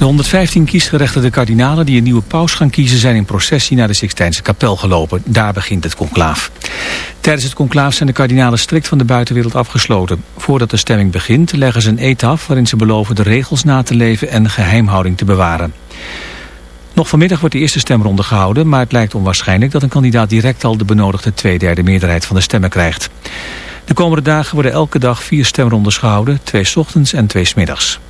De 115 kiesgerechtigde kardinalen die een nieuwe paus gaan kiezen... zijn in processie naar de Sixtijnse kapel gelopen. Daar begint het conclaaf. Tijdens het conclaaf zijn de kardinalen strikt van de buitenwereld afgesloten. Voordat de stemming begint leggen ze een eet af... waarin ze beloven de regels na te leven en geheimhouding te bewaren. Nog vanmiddag wordt de eerste stemronde gehouden... maar het lijkt onwaarschijnlijk dat een kandidaat direct al... de benodigde tweederde meerderheid van de stemmen krijgt. De komende dagen worden elke dag vier stemrondes gehouden... twee ochtends en twee s middags.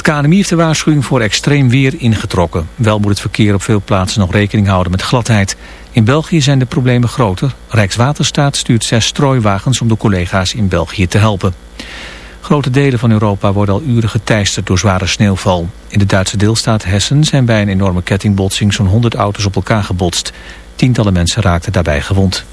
Het KNMI heeft de waarschuwing voor extreem weer ingetrokken. Wel moet het verkeer op veel plaatsen nog rekening houden met gladheid. In België zijn de problemen groter. Rijkswaterstaat stuurt zes strooiwagens om de collega's in België te helpen. Grote delen van Europa worden al uren geteisterd door zware sneeuwval. In de Duitse deelstaat Hessen zijn bij een enorme kettingbotsing zo'n 100 auto's op elkaar gebotst. Tientallen mensen raakten daarbij gewond.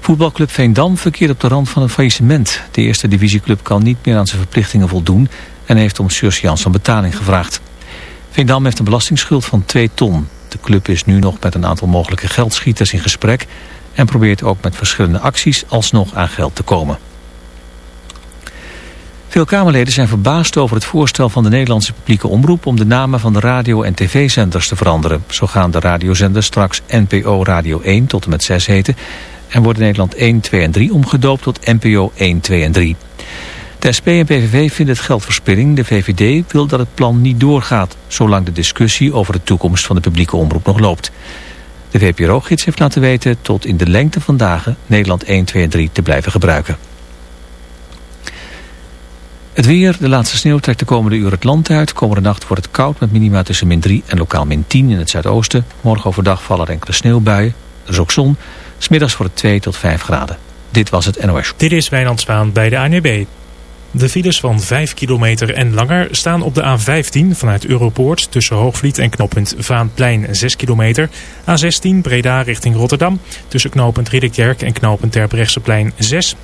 Voetbalclub Veendam verkeert op de rand van een faillissement. De eerste divisieclub kan niet meer aan zijn verplichtingen voldoen en heeft om surseance van betaling gevraagd. Veendam heeft een belastingsschuld van 2 ton. De club is nu nog met een aantal mogelijke geldschieters in gesprek... en probeert ook met verschillende acties alsnog aan geld te komen. Veel Kamerleden zijn verbaasd over het voorstel van de Nederlandse publieke omroep... om de namen van de radio- en tv-zenders te veranderen. Zo gaan de radiozenders straks NPO Radio 1 tot en met 6 heten... en worden Nederland 1, 2 en 3 omgedoopt tot NPO 1, 2 en 3. De SP en PVV vinden het geldverspilling. De VVD wil dat het plan niet doorgaat, zolang de discussie over de toekomst van de publieke omroep nog loopt. De VPRO-gids heeft laten weten tot in de lengte van dagen Nederland 1, 2 en 3 te blijven gebruiken. Het weer, de laatste sneeuw trekt de komende uur het land uit. Komende nacht wordt het koud met minima tussen min 3 en lokaal min 10 in het zuidoosten. Morgen overdag vallen er enkele sneeuwbuien. Er is ook zon. Smiddags wordt het 2 tot 5 graden. Dit was het NOS. Dit is Wijnand Spaan bij de ANB. De files van 5 kilometer en langer staan op de A15 vanuit Europoort tussen Hoogvliet en knooppunt Vaanplein 6 kilometer. A16 Breda richting Rotterdam tussen knooppunt Ridderkerk en knooppunt Terbrechtseplein 6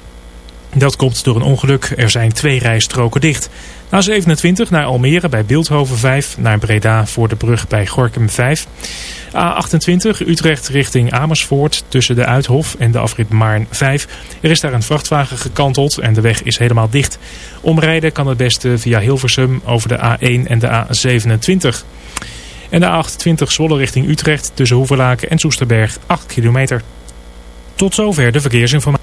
dat komt door een ongeluk. Er zijn twee rijstroken dicht. A27 naar Almere bij Beeldhoven 5. Naar Breda voor de brug bij Gorkum 5. A28 Utrecht richting Amersfoort tussen de Uithof en de afrit Maarn 5. Er is daar een vrachtwagen gekanteld en de weg is helemaal dicht. Omrijden kan het beste via Hilversum over de A1 en de A27. En de A28 Zwolle richting Utrecht tussen Hoevelaken en Soesterberg 8 kilometer. Tot zover de verkeersinformatie.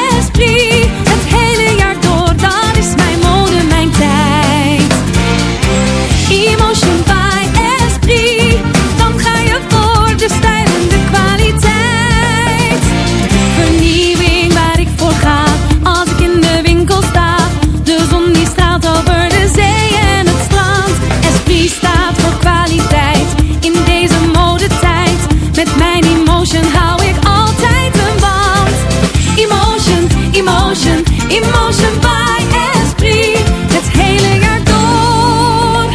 Emotion by Esprit. Het hele jaar door.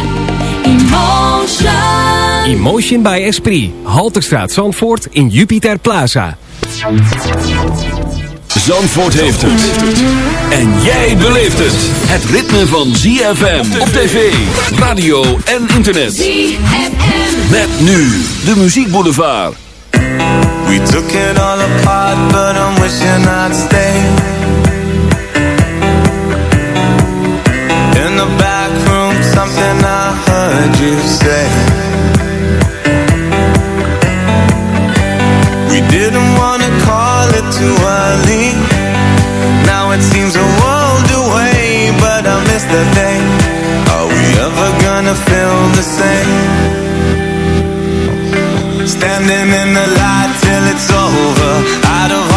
Emotion. Emotion by Esprit. Halterstraat Zandvoort in Jupiter Plaza. Zandvoort heeft het. En jij beleeft het. Het ritme van ZFM op tv, radio en internet. ZFM. Met nu de muziekboulevard. We took it all apart, but I'm wishing I'd stay. you say? We didn't want to call it too early. Now it seems a world away But I miss day. Are we ever gonna feel the same? Standing in the light till it's over. Out of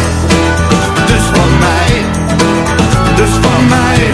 Dus van mij,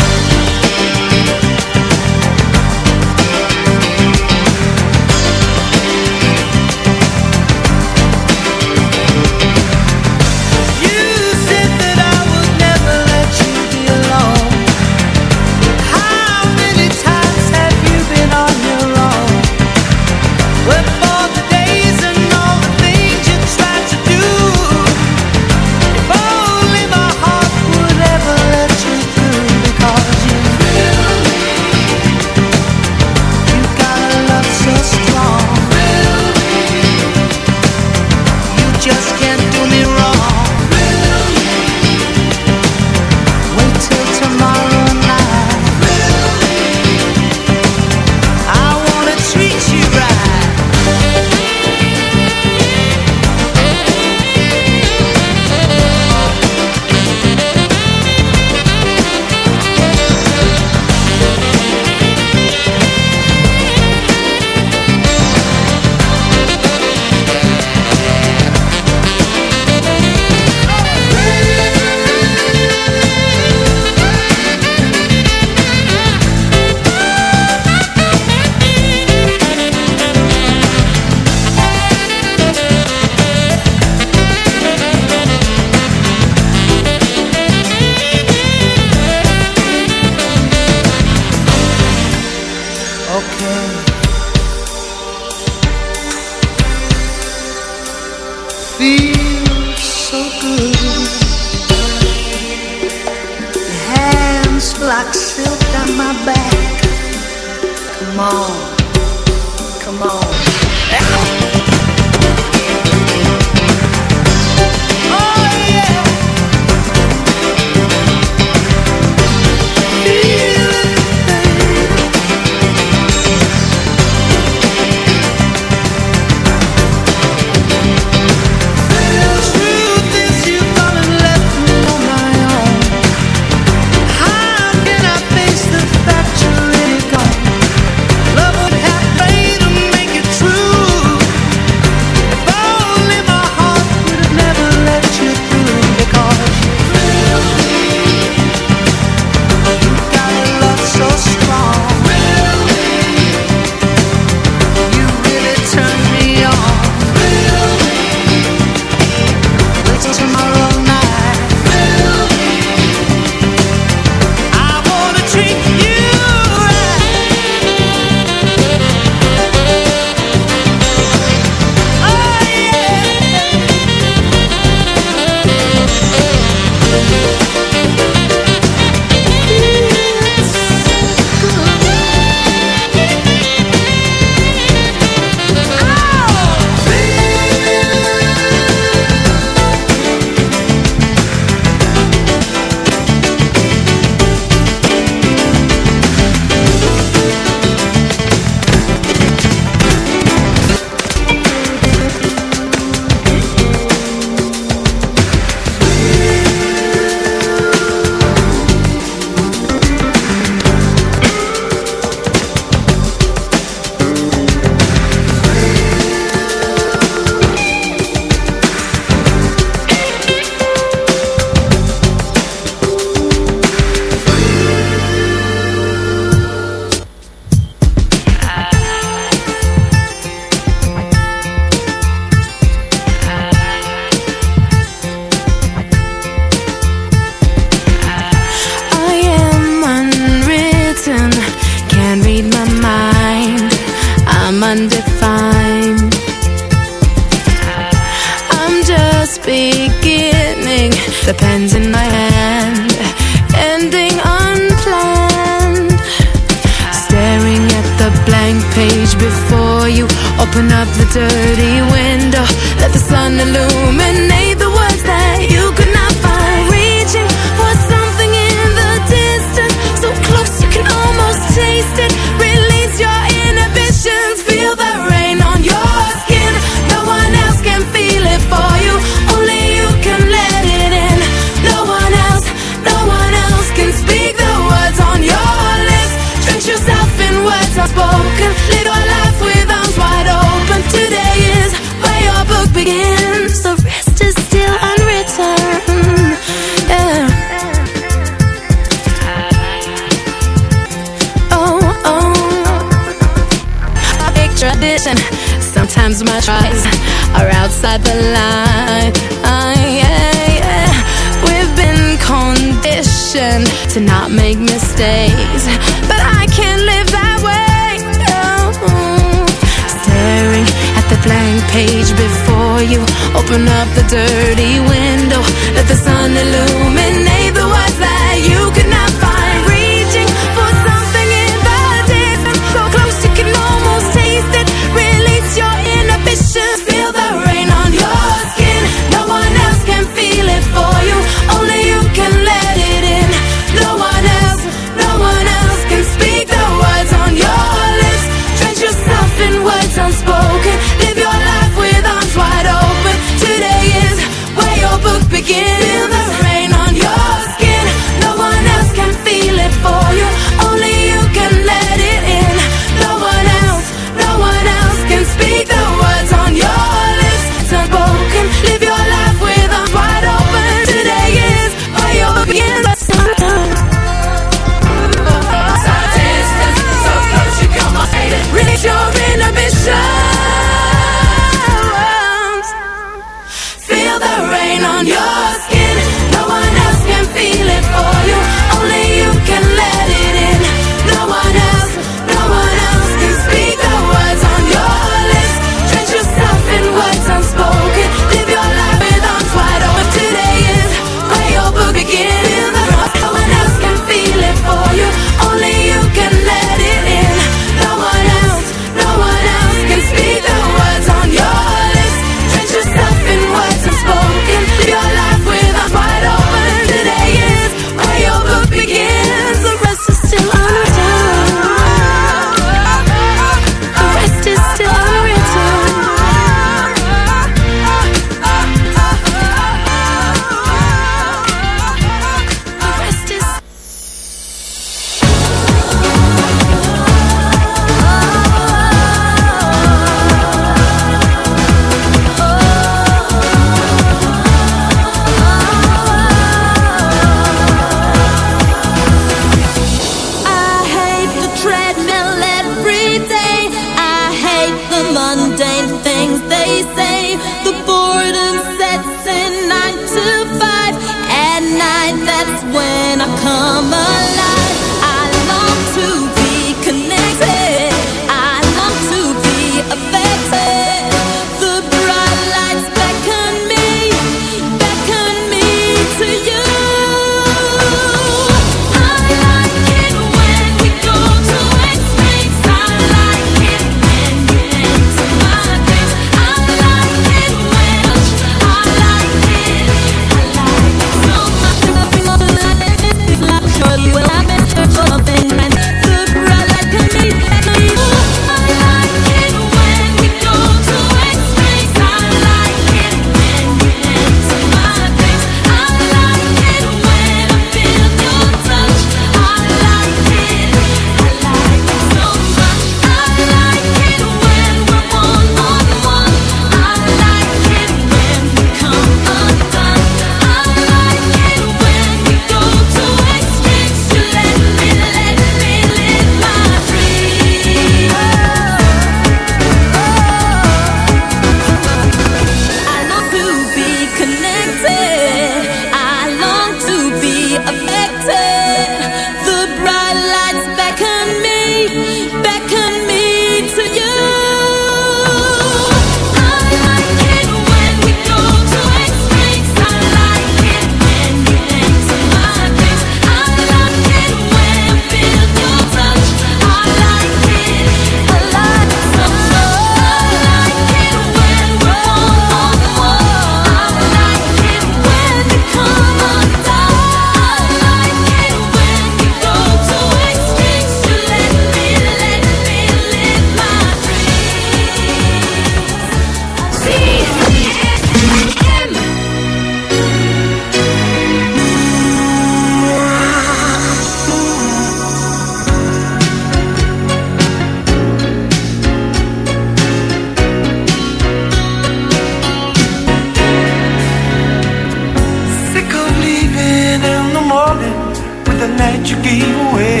the night you gave away.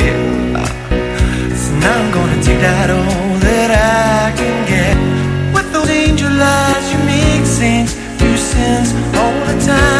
So now I'm gonna take that all that I can get. With those angel eyes, you make sense, do sins all the time.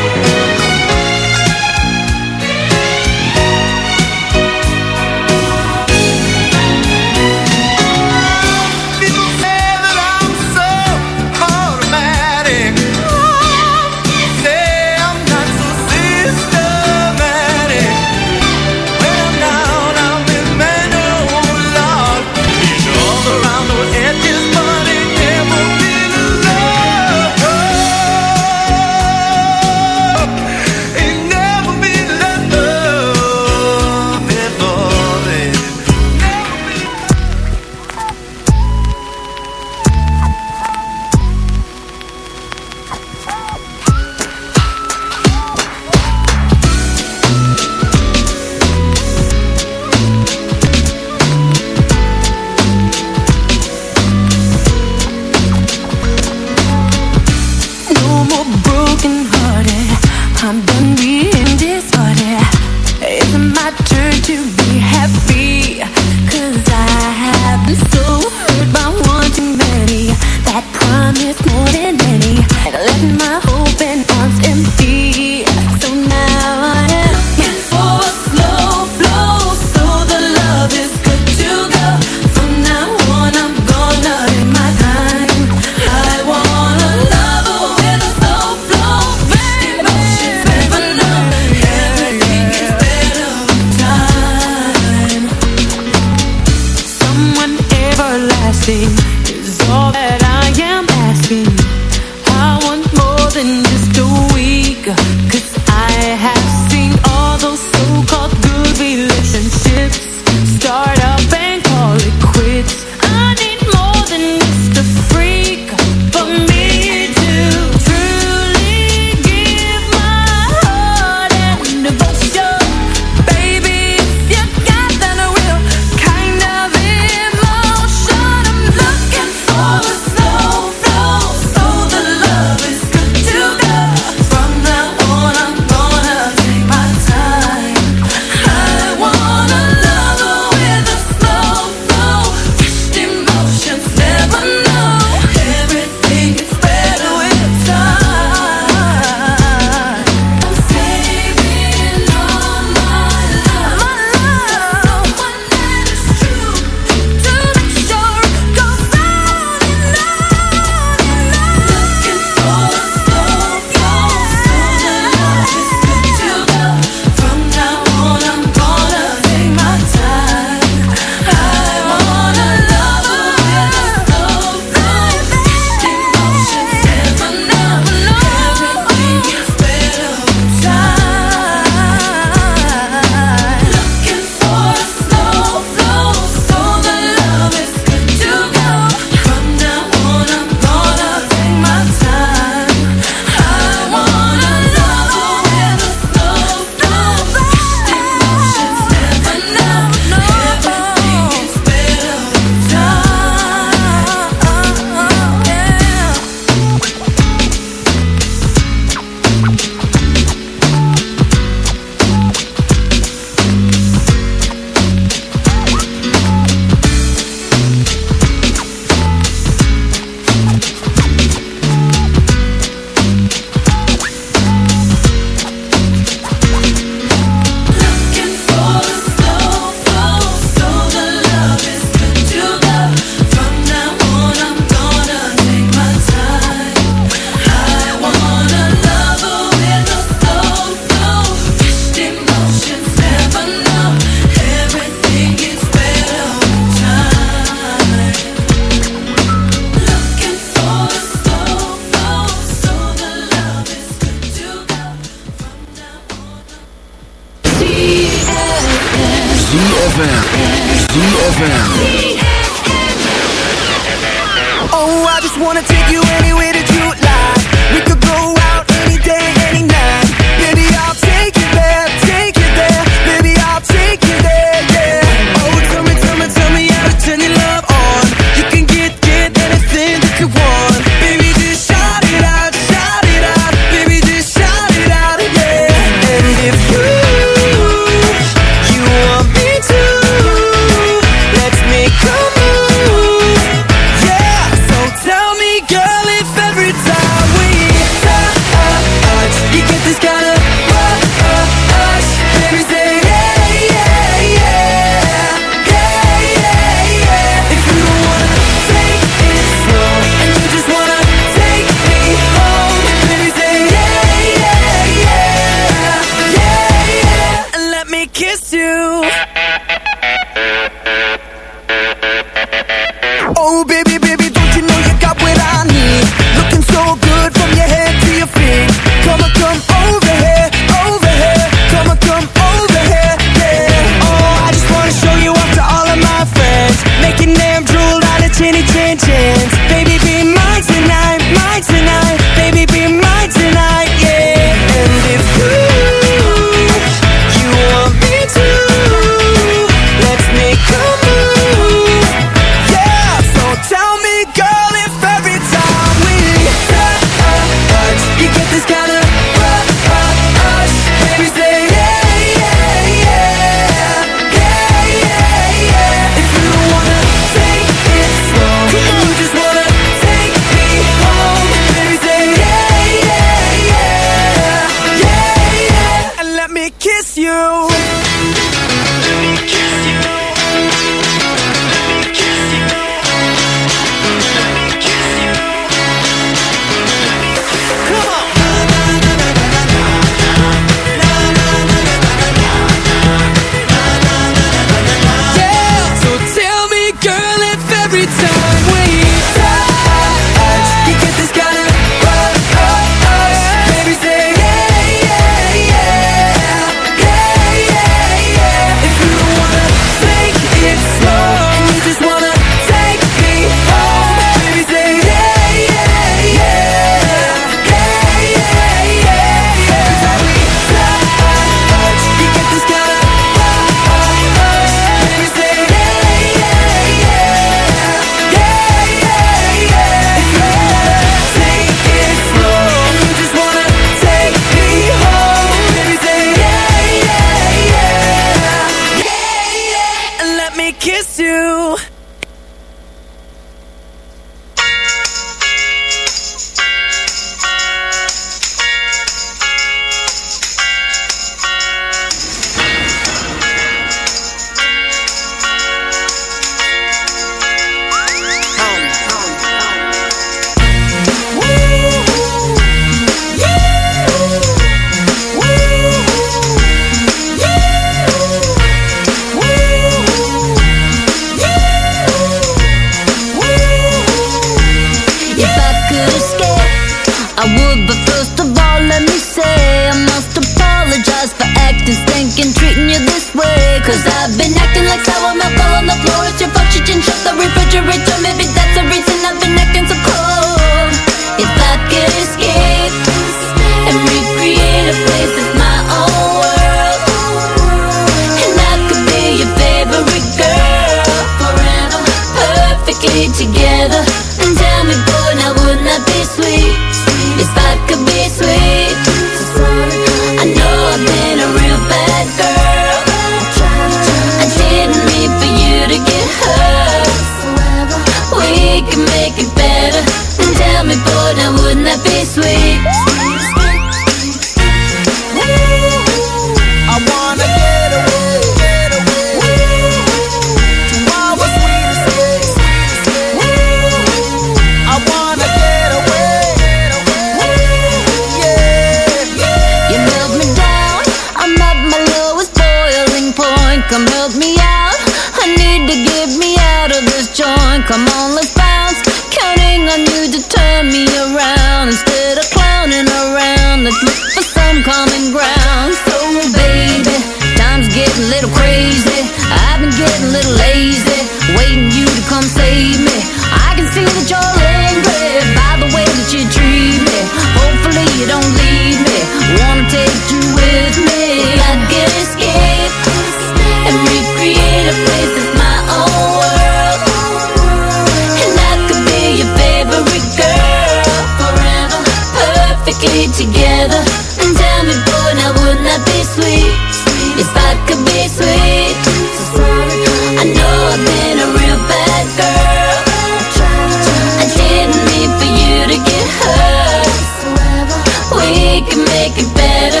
We can make it better.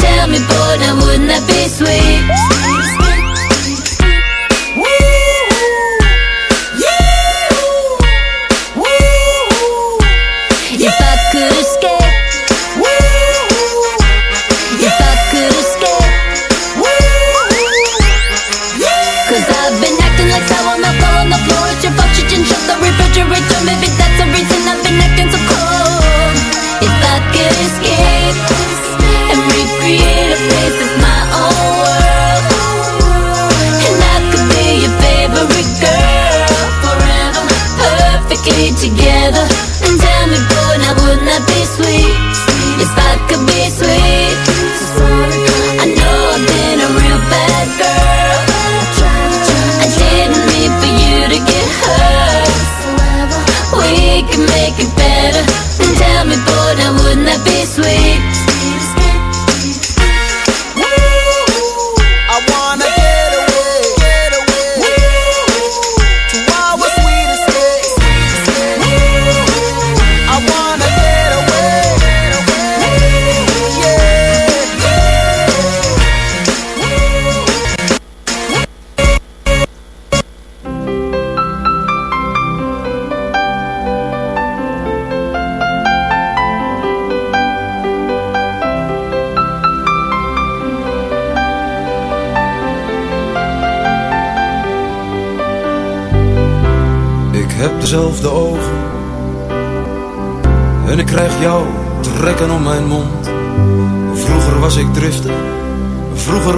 Tell me, boy, now wouldn't that be sweet?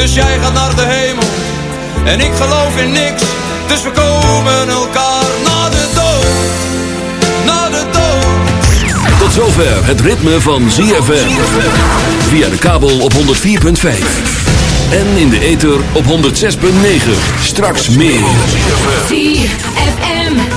dus jij gaat naar de hemel. En ik geloof in niks, dus we komen elkaar na de dood. Na de dood. Tot zover het ritme van ZFM. Via de kabel op 104.5. En in de ether op 106.9. Straks meer. ZFM.